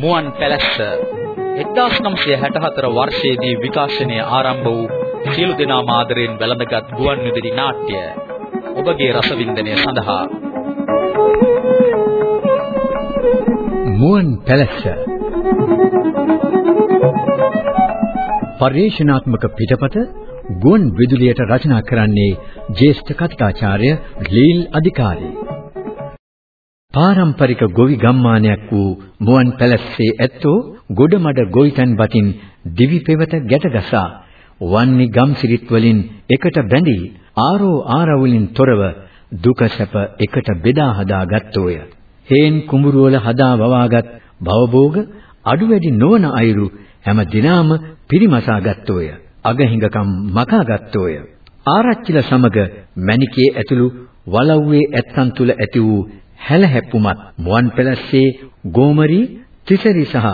මුවන් පැලැස්ස 1964 වර්ෂයේදී විකාශනය ආරම්භ වූ සියලු දෙනා මාදරෙන් වැළඳගත් ගුවන් විදුලි නාට්‍ය ඔබගේ රසවින්දනය සඳහා. මුවන් පැලැස්ස. පරිශනාත්මක පිටපත ගුවන් විදුලියට රචනා කරන්නේ ජ්‍යෙෂ්ඨ කතිකාචාර්ය ලීල් අධිකාරී. පාරම්පරික ගොවි ගම්මානයක් වූ මුවන් පැලැස්සේ ඇත්තෝ ගොඩමඩ ගොවිතැන් වතින් දිවි පෙවත ගැටගසා වන්නි ගම්සිරිත් වලින් එකට බැඳී ආරෝ ආරවුලින් තොරව දුක සැප එකට බෙදා හදා ගත්තෝය. හේන් කුඹුරු වල හදා වවාගත් භවභෝග අඩු වැඩි නොවන අයුරු හැම දිනම පිරිමසා ගත්තෝය. අගහිඟකම් මකා ගත්තෝය. ආරච්චිල සමග මණිකේ ඇතුළු වලව්වේ ඇත්තන් තුල ඇති වූ හැලහැප්පුමත් මුවන් පැලස්සේ ගෝමරි තිසරි සහ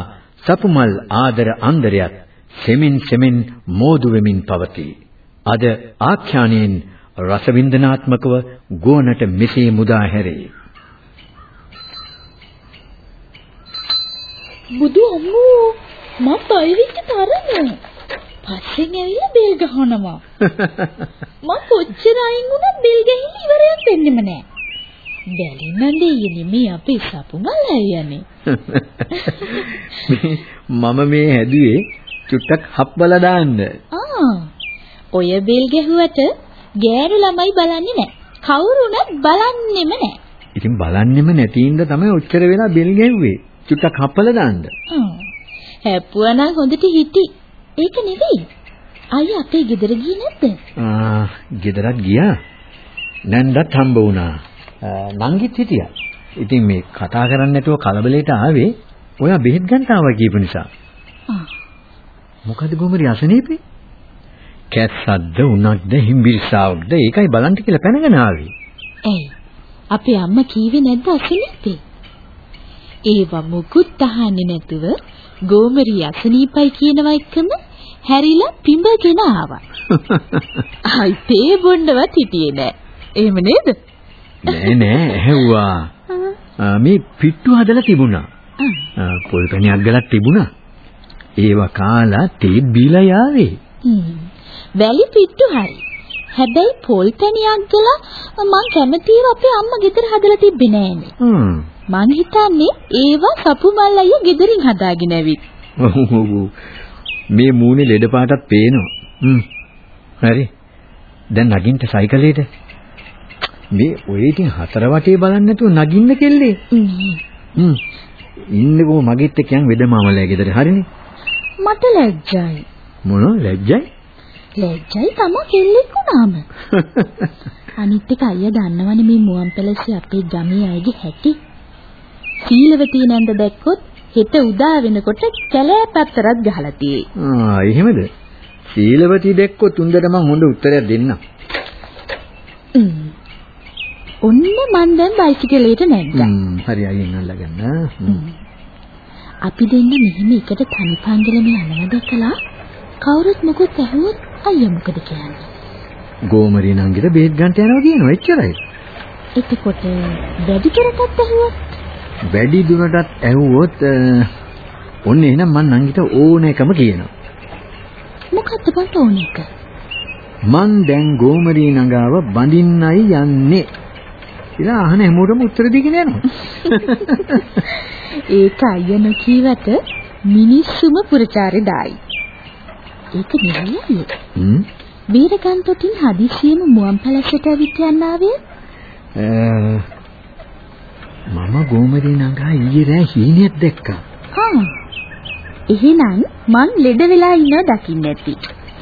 සපුමල් ආදර අන්දරයත් සෙමින් සෙමින් මෝදු වෙමින් පවතී. අද ආඛ්‍යානයෙන් රසවින්දනාත්මකව ගුවනට මෙසේ මුදා හැරේ. බුදු අම්මෝ මම බය වෙච්ච තරම. පස්සෙන් ඇවිල්ලා බෙල් ගහනවා. මම කොච්චර අයින් වුණත් බෙල් ගහින්න ඉවරයක් වෙන්නෙම නෑ. බැලිමන්දේ නෙමේ අපේ සපුමල් අයියනේ. මම මේ හැදුවේ චුට්ටක් හප්බලා දාන්න. ආ. ඔය බෙල් ගැහුවට ගෑනු ළමයි බලන්නේ නැහැ. කවුරුණත් බලන්නෙම නැහැ. ඉතින් බලන්නෙම නැතිින්ද තමයි ඔච්චර වෙලා බෙල් ගැහුවේ. චුට්ටක් හප්පලා දාන්න. හැප්පුවා නම් හොඳට හිටි. ඒක නෙවෙයි. අයියා අපේ ගෙදර ගියේ නැද්ද? ආ, ගෙදරත් ගියා. නැන්දත් හම්බ වුණා. නංගිත් හිටියා. ඉතින් මේ කතා කරන්නේ නැතුව කලබලයට ආවේ ඔයා බෙහෙත් ගන්න ආවා කියපු නිසා. මොකද ගොමරි අසනීපේ? කැස්සක්ද උණක්ද හිම්බිරිසාවක්ද ඒකයි බලන්න කියලා පැනගෙන ආවේ. ඇයි? අපේ අම්මා කීවේ නැද්ද අසනීපේ? ඒව මුකුත් අහන්නේ නැතුව ගෝමරි අසනීපයි කියනවා එක්කම හැරිලා පිඹගෙන ආවා. ආයි තේ බොන්නවත් හිටියේ නෑ. එහෙම නේද? නෑ නෑ ඇහුවා. මේ පිට්ටු හදලා තිබුණා. පොල් පැණියක් ගලක් තිබුණා. ඒව කාලා තේ බීලා යාවේ. වැලි පිට්ටු හරි. හැබැයි පොල් පැණියක් ගලා මං කැමතිව අපේ අම්මා ගෙදර හදලා තිබ්බේ නෑනේ. මං හිතන්නේ ඒවා සපු මල් අයියා ගෙදරින් හදාගෙන ඇවිත්. මේ මූණේ ලෙඩ පාටක් පේනවා. හරි. දැන් නගින්න සයිකලේට. මේ ඔය ඉතින් හතර වටේ බලන්න නැතුව නගින්න කෙල්ලේ. හ්ම්. ඉන්නකෝ මගෙත් එක්ක යන් වෙදමාමලයා ගෙදර හරිනේ. මට ලැජ්ජයි. මොන ලැජ්ජයි? ලැජ්ජයි තමයි කෙල්ලෙක් වුණාම. අනිත් එක අයියා දන්නවනේ මේ මුවන් පැලසේ අපේ ගමේ අයගේ හැටි. සීලවතී නැන්ද දැක්කොත් හෙට උදා වෙනකොට කැලෑ පැත්තරත් ගහලා තියෙයි. ආ එහෙමද? සීලවතී දැක්කොත් උන්දට මං හොඳ උත්තරයක් දෙන්නම්. ඔන්න මන් දැන් බයිසිකලයට නැග්ගා. හරි අයියෙන් අල්ලගන්න. අපි දෙන්න මෙහෙම එකට තනි පන්දලම යනවා දැකලා කවුරුත් මොකුත් ඇහුවොත් අයියා මොකද කියන්නේ? ගෝමරී නංගිට බේත් ගන්නට යනවා කියනවා එච්චරයි. එතකොට වැඩි කරටත් ඇහුවොත්? වැඩි දුරටත් ඇහුවොත් ඔන්න එහෙනම් මං නංගිට ඕන එකම කියනවා. මොකද්ද බන්ට ඕන එක? මං දැන් ගෝමරී නගාව බඳින්නයි යන්නේ. කියලා අහන හැමෝටම උත්තර දීගෙන යනවා. ඒක අයියන කීවට මිනිස්සුම පුරචාරේ දායි. ඒක නෙවෙයි. හ්ම්. බීරගන්තොටින් හදිසියෙම මුවන් පැලසට ඇවිත් යන්න ආවේ? මම ගෝමරී නගා ඊයේ රෑ හීනෙක් දැක්කා. හා. එහෙනම් මං ලෙඩ වෙලා ඉන්නව දකින්න ඇති.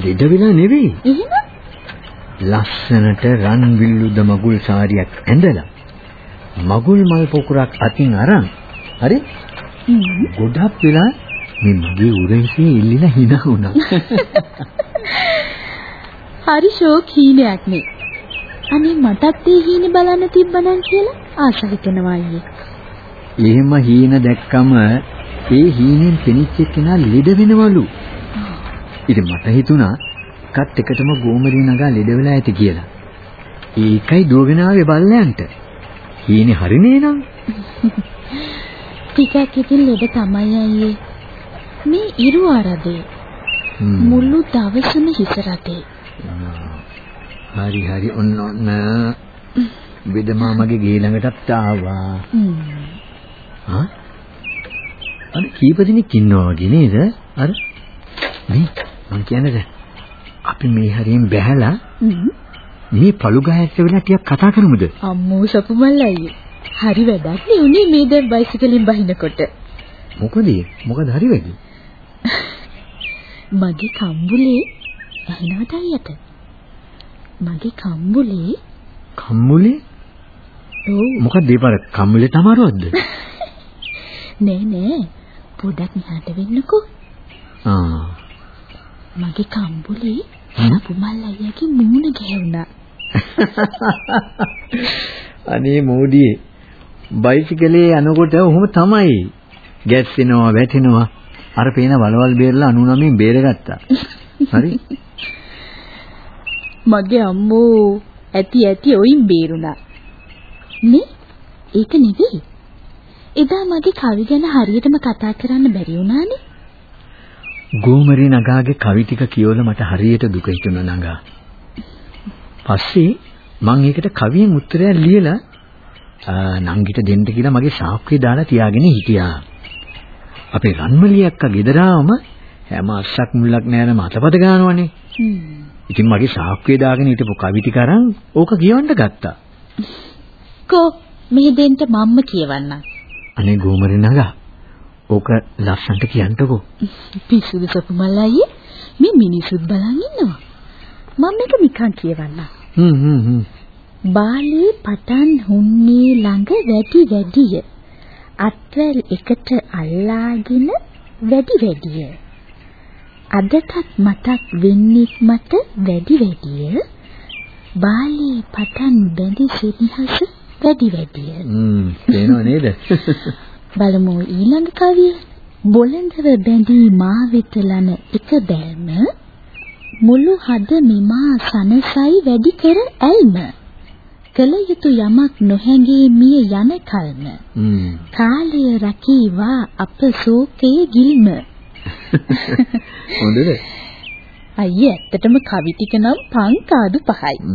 ලෙඩ වෙලා නෙවෙයි. එහෙනම් ලස්සනට රන් විල්ලුද මගුල් සාරියක් ඇඳලා මගුල් මල් පොකුරක් අතින් අරන් හරි ගොඩක් වෙලා මේ මගේ උරහිසේ ඉල්ලලා hina වුණා. හරි ෂෝක් හීනයක් නේ. අනේ මටත් ඒ හීනේ බලන්න තිබ්බනම් කියලා ආස හිතෙනවා අයියේ. එහෙම හීන දැක්කම ඒ හීනෙන් පෙනිච්ච කෙනා ලෙඩ වෙනවලු. ඉතින් මට හිතුණා එකත් එකටම ගෝමරී නගා ලෙඩ වෙලා ඇති කියලා. ඒකයි දුවගෙන ආවේ බල්ලයන්ට. හීනේ හරිනේ නම්. ටිකක් ඉතින් ලෙඩ තමයි අයියේ. මේ ඉරු ආරදේ. මුළු දවසම හිස රටේ. හරි හරි ඔන්න ඔන්න බෙදමාමගේ ගේ ළඟටත් ආවා. හා? අර කීප දෙනෙක් ඉන්නවා වගේ නේද? අර මේ මං කියන්නේ අපි මේ හරියෙන් බැහැලා. මේ පළු ගහට වෙලා ටිකක් කතා කරමුද? අම්මෝ සපුමල් අයියේ. හරි වැඩක් නේ උනේ මේ දැන් බයිසිකලෙන් බහිනකොට. මොකද? මොකද හරි වෙන්නේ? මගේ කම්බුලේ ඇහෙනවද අයියට? මගේ කම්බුලේ කම්මුලේ? ඔව් මොකද ඒ පාර කම්මුලේ තමාරුවක්ද? නෑ නෑ පොඩක් මෙහාට වෙන්නකෝ. ආ. මගේ කම්බුලේ සපුමල් අයියාගේ මූණ ගැහුණා. අනේ මෝඩියේ බයිසිකලේ යනකොට ඔහොම තමයි. ගැස්සෙනවා වැටෙනවා. අර පේන වලවල් බේරලා 99 බේරගත්තා. හරි? මගේ අම්මෝ ඇති ඇති ඔයින් බේරුණා. නේ? ඒක නෙවෙයි. එදා මගේ කවි ගැන හරියටම කතා කරන්න බැරි වුණානේ. ගෝමරී නගාගේ කවි ටික කියවලා මට හරියට දුක හිතුණා නගා. පස්සේ මම ඒකට කවියෙන් උත්තරයක් ලියලා නංගිට දෙන්න කියලා මගේ සාක්කුවේ දාලා තියාගෙන හිටියා. අපේ රන්මලිය අක්කා ගෙදර ආවම හැම අස්සක් මුල්ලක් නෑනම අතපත ගන්නවනේ. ඉතින් මගේ සාක්කුවේ දාගෙන හිටපු කවි ටික අරන් ඕක කියවන්න ගත්තා. කෝ මේ දෙන්න මම්ම කියවන්න. අනේ ගෝමරී නගා. ඕක ලස්සන්ට කියන්නකෝ. පිස්සුද සපුමල් අයියේ? මේ මිනිසුත් බලන් ඉන්නවා. මම මේක නිකන් කියවන්න. හ්ම් හ්ම් හ්ම්. බාලේ පටන් හුන්නේ ළඟ වැඩි වැඩිය. අත්වැල් එකට අල්ලාගෙන වැඩි වැඩිය. අදටත් මතක් වෙන්නේ මට වැඩි වැඩිය. බාලේ පටන් බැඳි සෙනෙහස වැඩි වැඩිය. හ්ම් පේනව නේද? බලමු ඊළඟ කවිය. බොළඳව බැඳී මා වෙත ලන එක බැල්ම මුළු හද මෙමා සනසයි වැඩි කර ඇල්ම. කල යුතු යමක් නොහැඟී මිය යන කල්ම. කාලය රකීවා අප සෝකයේ ගිල්ම හොඳද? අයියේ ඇත්තටම කවි ටික නම් පංකාදු පහයි.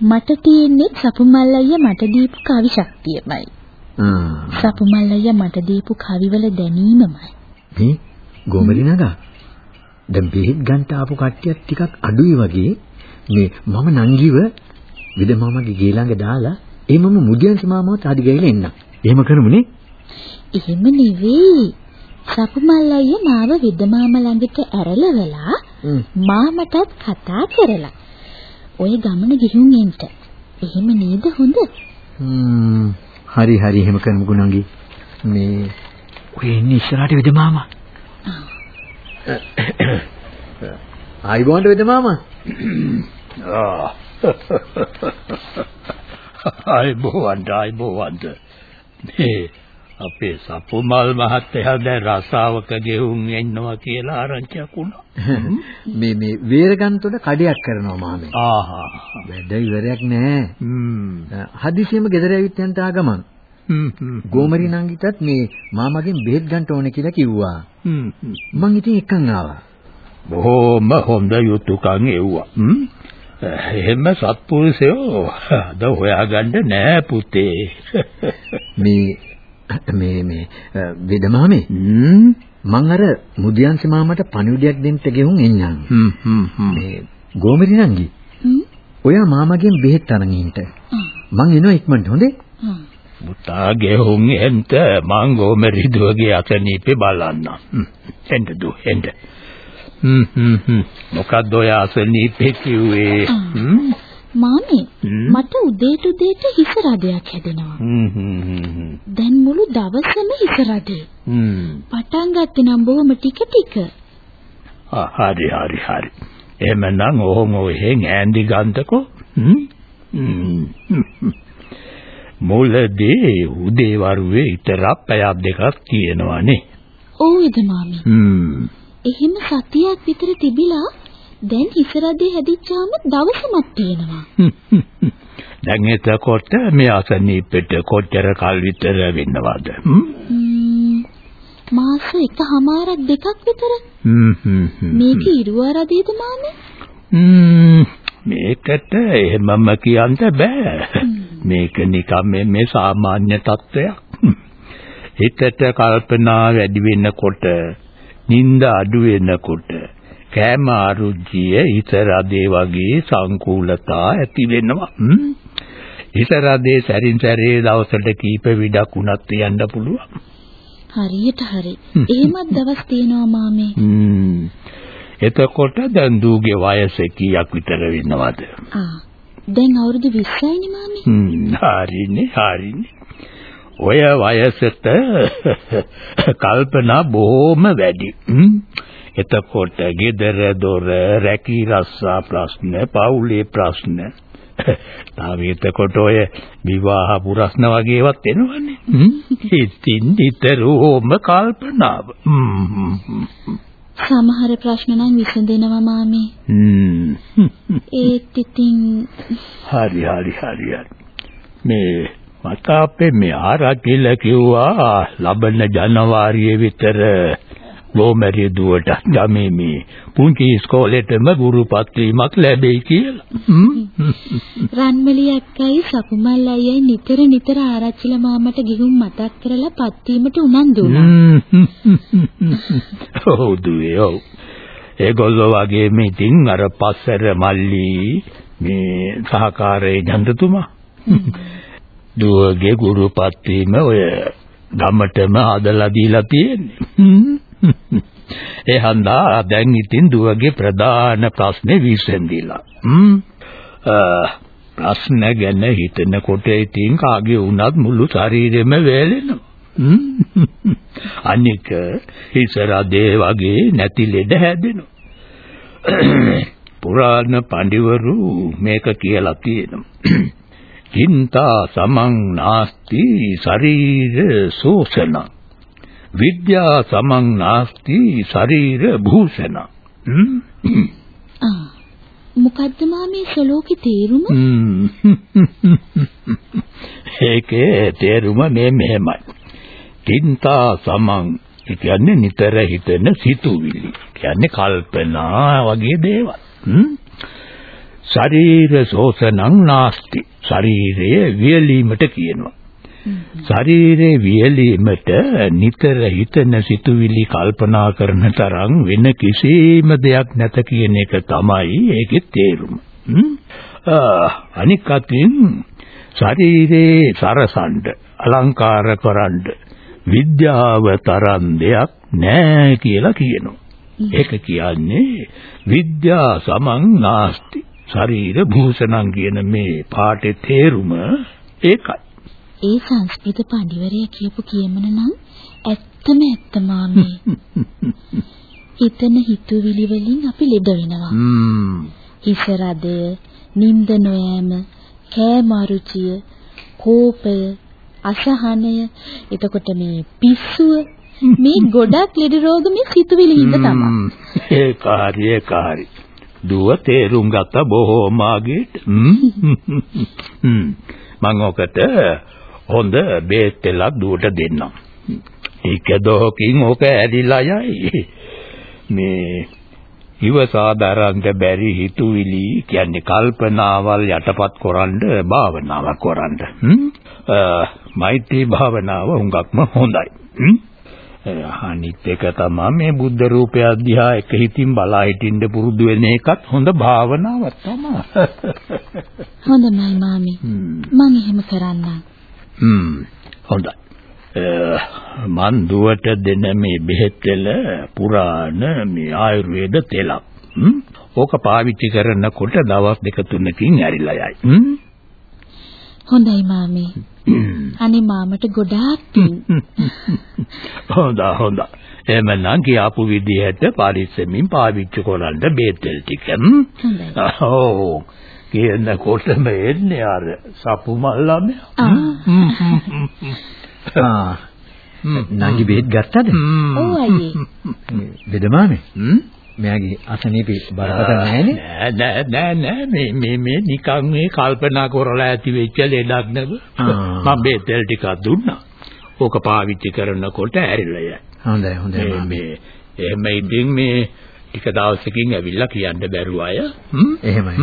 මට තියෙන්නේ සපුමල් අයියා මට දීපු කවි ශක්තියමයි ආ. සපුමල් අයියා මට දීපු කවිවල දැනීමමයි මේ ගෝමරි නගා. දැන් බෙහෙත් ගන්න ආපු කට්ටියක් ටිකක් අඩුයි වගේ මේ මම නංගිව විදමාමගේ ගේ ළඟ දාලා ඒ මම මුදියන්ස මාමවත් ආදි ගහලා එන්නම්. එහෙම කරමුනේ. එහෙම නෙවෙයි සපුමල් අයියා මාව විදමාම ළඟට ඇරලවලා. මාමටත් කතා කරලා ඔය ගමන ගිහුම් එන්න එහෙම නේද හොඳ හ්ම්. හරි හරි එහෙම කරමුකෝ නංගි. මේ ඔය ඉන්නේ ඉස්සරහට විදමාමා. ආයිබෝන්ට විදමාමා. ආ. ආයිබෝවන්ට ආයිබෝවන්ට මේ අපේ සපුමල් මහත්තයා දැන් රසාවක ගෙවුම් එන්නවා කියලා ආරංචියක් වුණා. මේ මේ වේරගන්තොට කඩයක් කරනවා මාමේ. ආහා. වැඩ ඉවරයක් නෑ. හ්ම්. හදිසියෙම ගෙදර ඇවිත් යන්න ආගමන්. හ්ම්. ගෝමරි නංගිටත් මේ මාමගෙන් බෙහෙත් ගන්න ඕනේ කියලා කිව්වා. හ්ම්. මං ඉතින් එකන් ආවා. බොහොම හොඳ යුතුයකම් එව්වා. හ්ම්. එහෙම සත්පුරුෂයෝ අද හොයාගන්න නෑ පුතේ. මේ මේ මේ වෙදමාමේ. මං අර මුදියන්සි මාමට පණිවිඩයක් දෙන්න ගෙහුම් එන්නම්. හ්ම් හ්ම්. මේ ගෝමරි නංගි හ්ම් ඔයා මාමගෙන් බෙහෙත් අරන් ඉන්න. මං එනවා ඉක්මනට හොඳේ? හ්ම් පුතා ගෙහුම් එන්ට මං ගෝමරිදුවගේ අසනීපේ බලන්න. හ්ම්. එන්න දු එන්න. හ්ම් හ්ම් හ්ම්. මොකද්ද ඔය අසනීපේ කිව්වේ? හ්ම්. මාමේ. මට උදේට උදේට හිස රදයක් හැදෙනවා හ්ම් හ්ම් හ්ම්. දැන් මුළු දවසම හිස රදේ හ්ම්. පටන් ගත්තේ නම් බොහොම ටික ටික හරි හරි හරි. එහෙමනම් ඔහොම ඔහෙන් ඈන්දි ගන්නකො. මුලදී උදේ වරුවේ විතරක් පැයක් දෙකක් තියෙනවානේ. ඔව් ඉද මාමේ හ්ම්. එහෙම සතියක් විතර තිබිලා දැන් හිස රදේ හැදිච්චාම දවසමත් තියෙනවා දැන් එතකොට මේ අසනීපෙට කොච්චර කල් විතර වෙන්නවද? මාස එකමාරක් දෙකක් විතර. මේක ඉරුවාරදීද මාමේ? ම්ම්, මේකට එහෙමම කියන්න බෑ. මේක නිකම් මේ- මේ සාමාන්‍ය තත්ත්වයක්. හිතට කල්පනා වැඩි වෙනකොට, නිින්ද අඩු වෙනකොට, කෑම අරුචිය ඉතරදේ වගේ සංකූලතා ඇති වෙනවා. හ්ම්. ඉතරදේ සැරින් සැරේ දවසට කීප විඩක් උනත් යන්න පුළුවන්. හරියට හරි. එහෙමත් දවස් තියෙනවා මාමේ. හ්ම්. එතකොට දැන් දූගේ වයස කීයක් විතර වෙනවද? ආ. දැන් අවුරුදු 20යිනේ මාමේ. හ්ම් හරිනේ හරිනේ. ඔය වයසට කල්පනා බොහොම වැඩි. එතකොට ගෙදර දොර රැකී රස්සා ප්‍රශ්න, පවුලේ ප්‍රශ්න. තාම එතකොට ඔය විවාහ පුරස්න වගේ ඒවත් එනවනේ. ඉතින් නිතරම කල්පනාව. සමහර ප්‍රශ්න නම් විසඳෙනවා මාමේ. ඒත් ඉතින් හරි හරි හරි හරි. මේ මට අපේ මේ ආරකිල කිව්වා ලබන ජනවාරියේ විතර ගෝමරිය දුවට ගමේ මේ පුංචි ඉස්කෝලේටම ගුරුපත් වීමක් ලැබෙයි කියලා. රන්මලි අක්කයි සකුමල් අයියයි නිතර නිතර ආරච්චිලා මාමට ගිහුම් මතක් කරලා පත් වීමට උනන්දු වුණා. ඔව් දුවේ ඔව්. ඒගොල්ලෝ වගේ මේ ඉතින් අර පස්සර මල්ලි මේ සහකාරයේ ජන්තතුමා දුවගේ ගුරුපත් වීම ඔය ගමටම හදලා දීලා තියෙන්නේ. ඒ හන්දා දැන් ඉතින් දුවගේ ප්‍රධාන ප්‍රශ්නේ විසඳිලා. හ්ම්. අ, ප්‍රශ්න ගැන හිතනකොට ඉතින් කාගේ වුණත් මුළු ශරීරෙම වේලෙනවා. හ්ම්. අනික හිසරදේ වගේ නැති ලෙඩ හැදෙනවා. පුරාණ පඬිවරු මේක කියලා තියෙනවා. චින්තා සමං නාස්ති ශරීර සෝසන විද්‍යා සමං නාස්ති ශරීර භූෂණ. මොකද්ද මාමේ සලෝකේ තේරුම? හ්ම්. ඒකේ තේරුම මේ මෙහෙමයි. චින්තා සමං කියන්නේ නිතර හිතන සිතුවිලි. කියන්නේ කල්පනා වගේ දේවල්. හ්ම්? ශරීර සෝසනං නාස්ති. ශරීරයේ වියලීමට කියනවා. ශරීරයේ වියලීමට නිතර හිතන සිතුවිලි කල්පනා කරන තරම් වෙන කිසිම දෙයක් නැත කියන එක තමයි ඒකේ තේරුම. හ්ම්? ආ, අනික් අතින් ශරීරේ සරසඬ අලංකාර කරන්න විද්‍යාව තරම් දෙයක් නෑ කියලා කියනවා. ඒක කියන්නේ විද්‍යා සමං නාස්ති. ශරීර භූෂණං කියන මේ පාඨේ තේරුම ඒකයි. ඒ සංස්කෘත පඬිවරයා කියපු කියමන නම් ඇත්තම ඇත්ත මාමේ. හිතන හිතුවිලි වලින් අපි ලෙඩ වෙනවා. හ්ම්. හිස රදය, නිින්ද නොයෑම, කෑම අරුචිය, කෝපය, අසහනය, එතකොට මේ පිස්සුව මේ ගොඩක් ලෙඩ රෝග මේ සිතුවිලි හින්දා තමයි. ඒක හරි ඒක හරි. දුව තේරුම් ගත්ත බොහෝම ආගේට. හ්ම්. මම ඔකට හොඳ බේත් තෙලක් දුවට දෙන්නම්. ඒක දොහකින් ඕක ඇදිලා යයි. මේ ඉවසාදාරන්ට බැරි හිතුවිලි කියන්නේ කල්පනාවල් යටපත් කරන්න භාවනාවක් කරන්න. මෛත්‍රී භාවනාව හුඟක්ම හොඳයි. අනිත් එක තමයි මේ බුද්ධ රූපය අධ්‍යා එක හිතින් බලා හිටින්න පුරුදු වෙන එකත් හොඳ භාවනාවක් තමයි. හොඳයි මාමේ. හ්ම්. මං එහෙම කරන්නම්. හ්ම් හොඳයි. මන් දුවට දෙන මේ බෙහෙත් තෙල පුරාණ මේ ආයුර්වේද තෙලක්. ඕක පාවිච්චි කරනකොට දවස් දෙක තුනකින් ඇරිලා යයි. හොඳයි මාමේ. අනේ මාමට ගොඩාක් පිං. හොඳ හොඳ. එමනම් කියාපු විදිහට පරිස්සමින් පාවිච්චි කරන්න බෙහෙත් තෙල් ටික. හොඳයි. ඔව්. කියනකොටම එන්නේ අර සපු මල්ලාම. ආ. නංගි බෙහෙත් ගත්තද? ඔව් අයියේ. බෙදමාමේ. මෙයාගේ අසනීපේ බරපතල නැහැනේ. නෑ නෑ නෑ මේ මේ මේ නිකන් මේ කල්පනා කරලා ඇති වෙච්ච ලෙඩක්. ආ. මම මේ තෙල් ටිකක් දුන්නා. ඕක පාවිච්චි කරනකොට ඇරිලා යයි. හොඳයි හොඳයි. මේ එහෙම ඉතින් මේ ටික දවසකින් ඇවිල්ලා කියන්න බැරුව අය. හ්ම්? එහෙමයි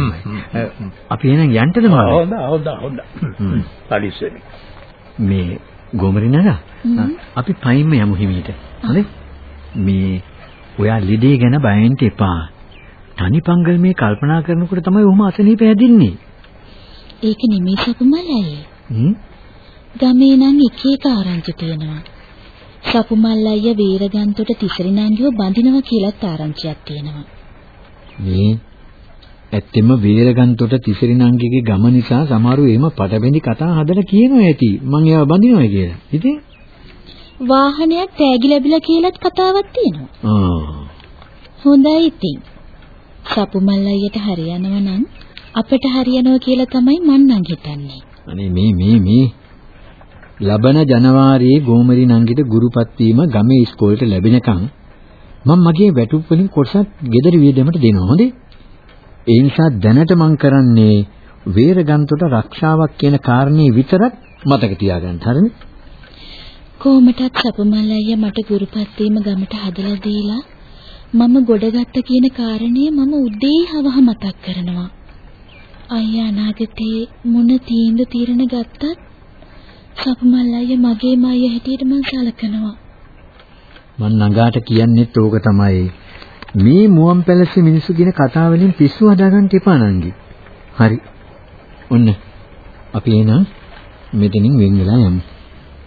අපි එහෙනම් යන්නද මාමේ? හොඳ හොඳ හොඳ. පරිස්සමෙන්. මේ ගෝමරි නලා අපි පයින්ම යමු හිමීට. හරි? මේ ඔයා ලිඩේ ගැන බයෙන්ට එපා. තනි පංගල් මේ කල්පනා කරනකොට තමයි ඔහොම අසනීප හැදින්නේ. ඒක නෙමෙයි සපුමල්ලයි. හ්ම්? ගමේ නම් එක එක ආරංචි තියෙනවා. සපුමල් අයියා වීරගන්තොට තිසරිනංගිව බඳිනවා කියලාත් ආරංචියක් තියෙනවා. මේ ඇත්තෙම වීරගන්තොට තිසරිනංගිගේ ගම නිසා සමහරු එහෙම පටබැඳි කතා හදලා කියනවා ඇති. මං ඒවා බඳිනවා කියලා. ඉතින් වාහනයක් තෑගි ලැබිලා කියලාත් කතාවක් තියෙනවා. හොඳයි ඉතින්. සපුමල් අයියට හරියනවා නම් අපිට හරියනවා කියලා තමයි මං නම් හිතන්නේ. අනේ මේ මේ මේ ලබන ජනවාරියේ ගෝමරි නංගිට ගුරුපත් වීම ගමේ ඉස්කෝලේට ලැබෙනකන් මම මගේ වැටුප් වලින් කොටසක් ගෙදර වියදමට දෙනවා. හොඳේ? ඒ නිසා දැනට මම කරන්නේ වේරගන්තොට රක්ෂාවක් කියන කාරණේ විතරක් මතක තියාගන්න. හරිනේ? කොහොමටත් සපුමල් අයියා මට ගුරුපත් වීම ගමට හදලා දීලා මම ගොඩගත්ත කියන කාරණේ මම උදේ හවහ මතක් කරනවා. අයියා අනාගතේ මොන තීන්දුව తీරන ගත්තත් සපුමල් අයියා මගේ මයිය හැටියට මම සලකනවා. මම නගාට කියන්නෙත් ඕක තමයි. මේ මුවන් පැලසේ මිනිස්සු කියන කතා වලින් පිස්සු හදාගන්න එපා නංගි. හරි. ඔන්න. අපි එහෙනම් මෙතනින් වෙන් වෙලා යමු.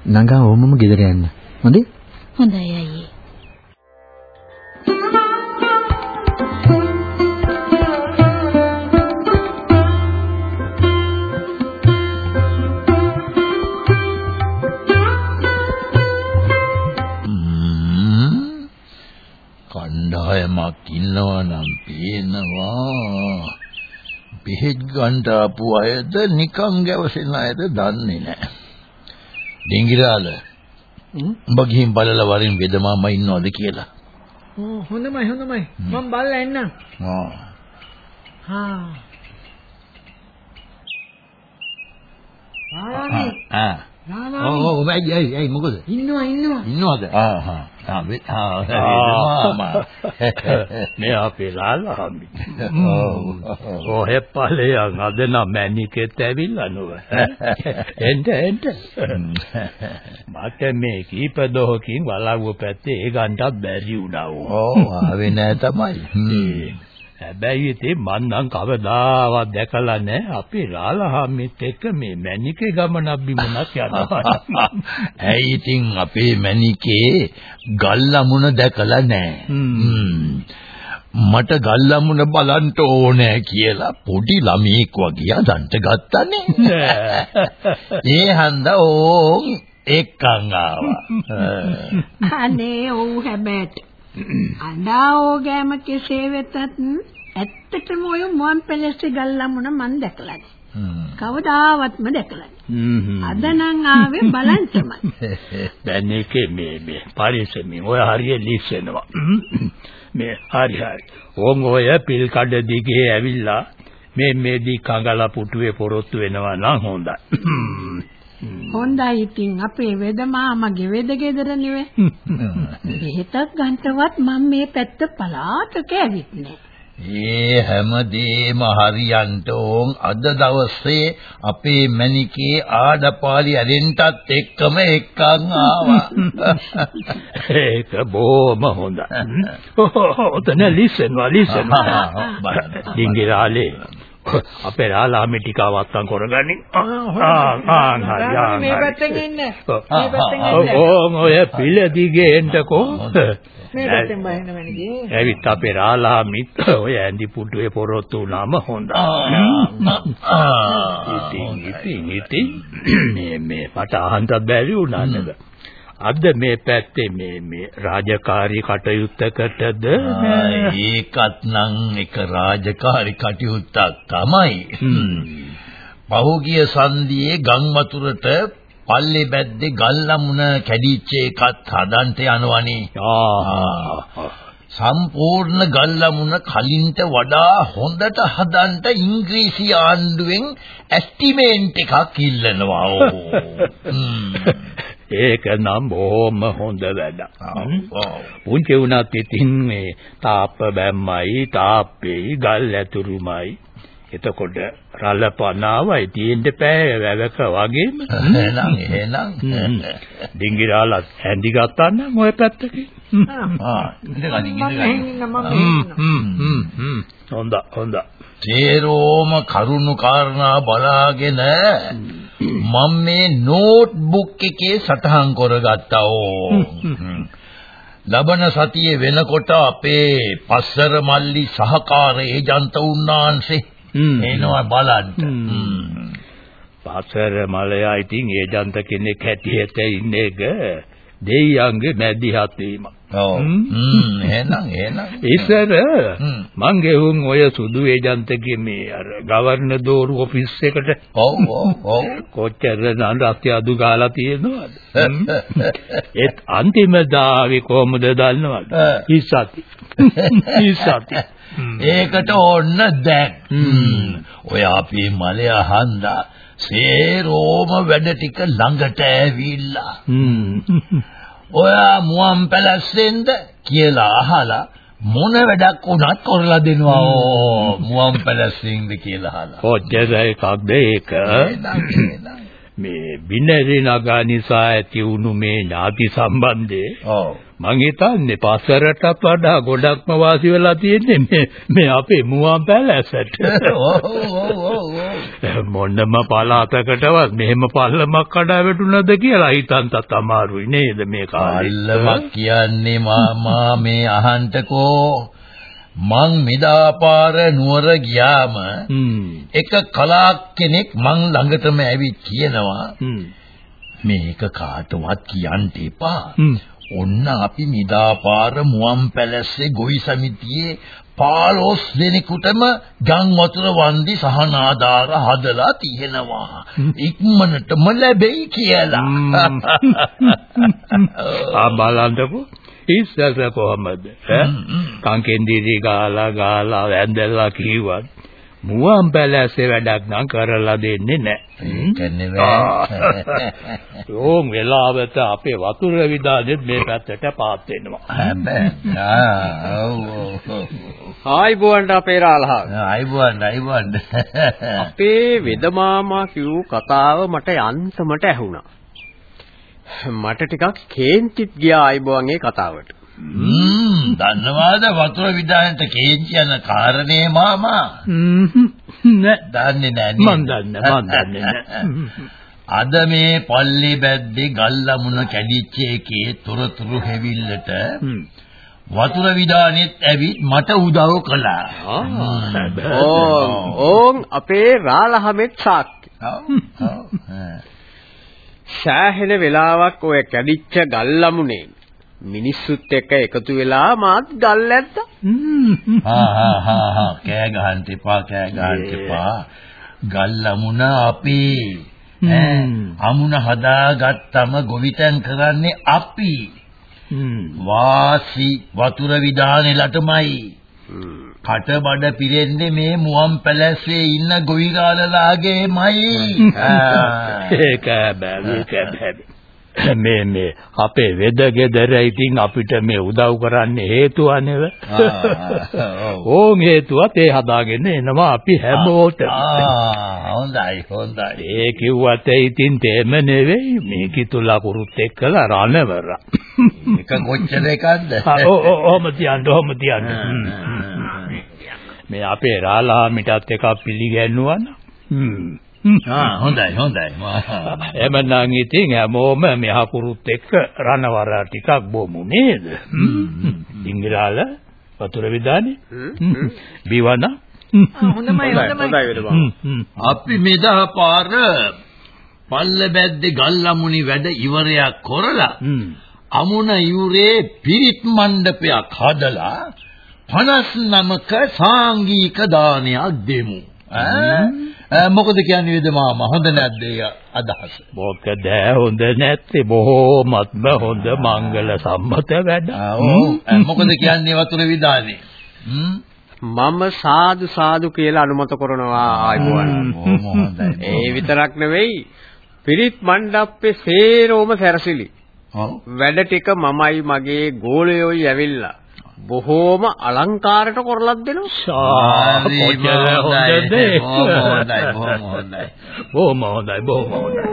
නංගා ඕමම ගෙදර යන්න. හොඳේ? හොඳයි අයියේ. 10ක් ඉන්නවා නම් පේනවා බෙහෙත් ගන්න ආපු අයද නිකන් ගැවසෙන අයද දන්නේ නැහැ. ඩිංගිරාල උඹ ගිහින් බලලා වරින් වෙදමාම ඉන්නවද කියලා. ඕ හොඳමයි හොඳමයි මම බලලා එන්නම්. ආ. හා. ආ. ආ. ඔව් ඔව් ඇයි ඇයි ඇයි මොකද? ඉන්නවා ඉන්නවා ඉන්නවද? ආ හා. ආ වෙ ආ. මේ අපේ ලාලාමි. ඔව්. ඔහෙ ඵලයන් අද නම් මැනිකෙත් ඇවිල්ලා නොව. එන්න එන්න. මට මේ කීප දොහකින් වලව්ව පැත්තේ ඒ ගන්නත් බැරි වුණා ඕ. ඔව් ආවේ නෑ තමයි. හැබැයි ඉතින් මං නම් කවදාවත් දැකලා නැහැ අපේ රාලහාමිත් එක්ක මේ මැනිකේ ගමනක් බිමනක් යනවා. ඇයි ඉතින් අපේ මැනිකේ ගල්ලමුණ දැකලා නැහැ. මට ගල්ලමුණ බලන්න ඕනේ කියලා පොඩි ළමෙක් වගේ අදන්ට ගත්තනේ. ඒ හන්ද ඕන් එක්කන් ආවා. අනේ ඔව් හැබැයි අඬා ඕගෑම කෙසේ වෙතත් ඇත්තටම ඔය මුවන් පැලස්සේ ගල්ලමුණ මන් දැකලා. කවදාවත්ම දැකලා. අද නම් ආවේ බලන්ටමයි. දැන් ඒකේ මේ මේ පරිස්සමින් ඔය හරිය ලිස්සෙනවා. මේ හරි හරි. ඕන් ඔය පිල් කඩ දිගේ ඇවිල්ලා මේ මේ දී කංගලා පුටුවේ පොරොත්තු වෙනවා නම් හොඳයි. හොඳයි ඉතින් අපේ වෙදමාමගේ වෙද ගෙදර නෙවෙයි. බෙහෙතක් ගන්නවත් මම මේ පැත්ත පලාතක ඇවිත් නෑ. ඒ හැමදේම හරියන්ට ඕන් අද දවසේ අපේ මැනිකේ ආඩපාලි ඇරෙන්නත් එක්කම එක්කන් ආවා. ඒක බොහොම හොඳයි. ඔතන ලිස්සෙනවා ලිස්සෙනවා. ඩිංගිරාලේ අපේ රාලාමි ටික අවත්තම් කරගනින්. ආ ආ හරි මේ පැත්තෙන් එන්න. මේ පැත්තෙන් එන්න. ඕ ඔය පිළ දිගේ එන්නකෝ. මේ පැත්තෙන් බහින්න මැනිකේ. ඇවිත් අපේ රාලාමිත් ඔය ඇඳි පුටුවේ පොරොත්තු වුණාම හොඳයි. ඉතින් ඉතින් ඉතින් මේ මේ මට අහන්නත් බැරි වුණා නේද? අද මේ පැත්තේ මේ මේ රාජකාරී කටයුත්තකටද ඒකත් නම් එක රාජකාරී කටයුත්තක් තමයි. පහුගිය සන්ධියේ ගම් වතුරට පල්ලේ බැද්දේ ගල්ලමුණ කැඩිච්ච එකත් හදන්ට යනවනේ. ආ සම්පූර්ණ ගල්ලමුණ කලින්ට වඩා හොඳට හදන්න ඉංග්‍රීසි ආණ්ඩුවෙන් ඇස්ටිමේන්ට් එකක් ඉල්ලනවා ඕ. ඒක නම් බොහොම හොඳ වැඩක්. පුංචි වුණත් ඉතින් මේ තාප්ප බැම්මයි තාප්පේයි ගල් ඇතුරුමයි. එතකොට රළ පනාවයි තියෙන්න පෑ වැවක වගේම. එහෙනම් එහෙනම්. ඩිංගිරාලත් හැඳි ගත්තා නම් ඔය පැත්තකින්. ආ හොඳ හොඳ. තේරෝම කරුණු කාරණා බලාගෙන මම මේ නෝට්බුක් එකේ සටහන් කරගත්තා. ඕ ලබන සතියේ වෙනකොට අපේ පස්සර මල්ලි සහකාර ඒජන්ත උන්නාන්සේ එනවා බලන්න. පස්සර මලයා ඉතින් ඒජන්ත කෙනෙක් හැටියට ඉන්න එක දෙයියන්ගේ මැදිහත් වීම. ඔව්. එහෙනම් එහෙනම්. ඉස්සර මං ගෙවුම් ඔය සුදු ඒජන්තගේ මේ අර ගවර්නර් දෝරු ඔෆිස් එකට. ඔව් ඔව් ඔව්. කොච්චර නන් රස්ති අඩු ගාලා තියෙනවද? ඒත් අන්තිම දාවේ කොහමද දන්නවද? ඉස්සති. ඉස්සති. ඒකට ඕන්න දැන්. ඔය අපේ මලය අහන්දා සේරෝම වැඩ ටික ළඟට ඇවිල්ලා ඔයා මුවන් පැලැස්සෙන්ද කියලා අහලා මොන වැඩක් වුණත් කරලා දෙනවා. ඕ මුවන් පැලැස්සෙන්ද කියලා අහලා. කොච්චර එකක්ද ඒක? මේ බිනරේ නගා නිසා ඇති වුණු මේ ඥාති සම්බන්ධේ ඔව්. මං හිතන්නේ පස්සරට වඩා ගොඩක්ම වාසි වෙලා තියෙන්නේ මේ මේ අපේ මුවන් පැලැසට මොන්නම පළාතකටවත් මෙහෙම පල්ලමක් කඩා වැටුණද කියලා හිතන්තත් අමාරුයි නේද මේ කාලේ? පල්ලමක් කියන්නේ මාමා මේ අහන්තකෝ මං මෙදාපාර නුවර ගියාම එක කලාක් කෙනෙක් මං ළඟටම ඇවිත් කියනවා. මේක කාටවත් කියන්න එපා. ඔන්න අපි නිදාපාර මුවන් පැලැස්සේ ගොවි සමිතියේ 15 දෙනෙකුටම ගම් වතුර වන්දි සහනාධාර හදලා තියෙනවා. ඉක්මනටම ලැබෙයි කියලා. ආ බලන්නකෝ. ඉස්සර කොහමද? කංකෙන්දිරි ගාලා ගාලා වැඳලා කිව්වත් මුවන් පැලැස්සේ වැඩක් නම් කරලා දෙන්නේ නැහැ. ඕම් වෙලාවට අපේ වතුර විදානෙත් මේ පැත්තට පාත් වෙනවා. ආයිබෝන්ට අපේ රාලහා. ආයිබෝන් ආයිබෝන්. අපේ වෙදමාමා කිව්ව කතාව මට යන්තමට ඇහුණා. මට ටිකක් කේන්තිත් ගියා ආයිබෝන්ගේ කතාවට. හ්ම් දන්නවාද වතුර විදානට කේන්ති යන කාරණේ මාමා? නෑ. දන්නේ නෑ මන් දන්නේ මන් දන්නේ අද මේ පල්ලි බැද්දේ ගල්ලමුණ කැඩිච්ච එකේ තොරතුරු හැවිල්ලට වතුර විදානෙත් ඇවිත් මට උදව් කළා. ඕන් ඕන් අපේ රාලහමෙත් සාක්කි. සෑහෙන වෙලාවක් ඔය කැඩිච්ච ගල්ලමුනේ මිනිස්සුත් එක්ක එකතු වෙලා මාත් ගල් ඇද්දා. හා හා හා හා කෑ ගහන්න එපා කෑ ගහන්න එපා. ගල් ලමුණ අපි අමුණ හදාගත්තම ගොවිතැන් කරන්නේ අපි. වාසි වතුර විදානෙලටමයි. කටබඩ පිරෙන්නේ මේ මුවන් පැලැස්සේ ඉන්න ගොවිගාලලාගේමයි. ඒක බෑ ඒක බෑ. මේ මේ අපේ වෙද ගෙදර ඉතින් අපිට මේ උදව් කරන්න හේතුව නේද? ඕන් හේතුවත් ඒ හදාගෙන එනවා අපි හැමෝටම. හොඳයි හොඳයි. ඒ කිව්වට ඉතින් තේම නෙවෙයි මේ කිතුලා කුරුත් එක්කලා රණවර. එක කොච්චර එකක්ද? ඔහම තියන්න ඔහම තියන්න. මේ අපේ රාලාමිටත් එකක් පිළිගන්නවා නම්. ආ හොඳයි හොඳයි. එමනම් ඉතින් හැමෝම මෙහා කුරුත් එක්ක රණවර ටිකක් බොමු නේද? ඉංග්‍රාල වතුර විදානේ. බිවන. හොඳමයි හොඳමයි. අපි මෙදා පාර පල්ල බැද්දේ ගල්ලමුනි වැඩ ඉවරයක් කරලා අමුණ යුරේ පිරිත් මණ්ඩපයක් හදලා 59ක සාංගික දානයක් දෙමු. මොකද කියන්නේ වේද මාමා හොඳ නැද්ද ඒ අදහස? මොකද හොඳ නැත්තේ බොහෝමත්ම හොඳ මංගල සම්මත වැඩ. මොකද කියන්නේ වතුර විදානේ? මම සාදු සාදු කියලා අනුමත කරනවා. හොඳයි. ඒ විතරක් නෙවෙයි පිරිත් මණ්ඩප්පේ සේරෝම සැරසිලි. වැඩ ටික මමයි මගේ ගෝලයෝයි ඇවිල්ලා බොහෝම අලංකාරට කරලක් දෙනවා. බොහොම හොඳයි, බොහොම හොඳයි. බොහොම හොඳයි.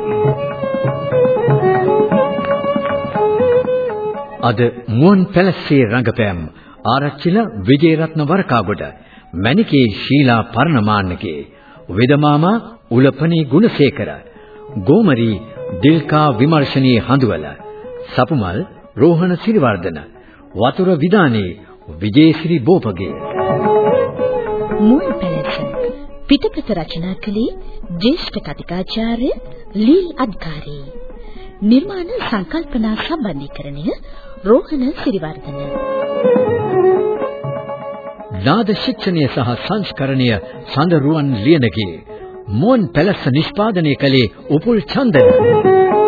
අද මුවන් පැලස්සේ රංගපෑම් ආරච්චිල විජේරත්න වරකාගොඩ මණිකේ ශීලා පර්ණමාන්නගේ වෙදමාමා උලපනේ ගුණසේකර ගෝමරි දිල්කා විමර්ශනී හඳුවල සපුමල් රෝහණ සිරිවර්ධන වතුර විදානේ විජේසිරි බෝපගේ. මුල් පැලස පිටපත රචනා කළේ ජ්‍යෙෂ්ඨ කතිකාචාර්ය ලීල් අද්කාරී නිර්මාණ සංකල්පනා සම්බන්ධීකරණය රෝහණ සිරිවර්ධන. නාද ශික්ෂණය සහ සංස්කරණය සඳරුවන් ලියනගේ. මුවන් පැලස්ස නිෂ්පාදනය කළේ උපුල් චන්දන